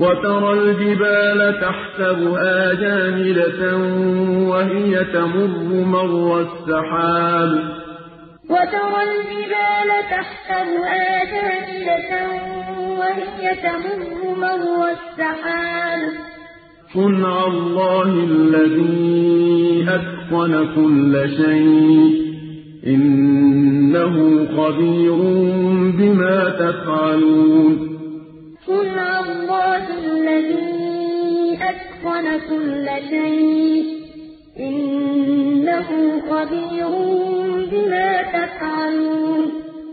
وترى الجبال تحسبها جامدة وهي تمر مر السحاب. وترى الجبال تحسبها جامدة وهي تمر مر السحاب. صنع الله الذي أتقن كل شيء. إنه خبير بما تفعلون. صنع الله أتقن كل شيء إنه خبير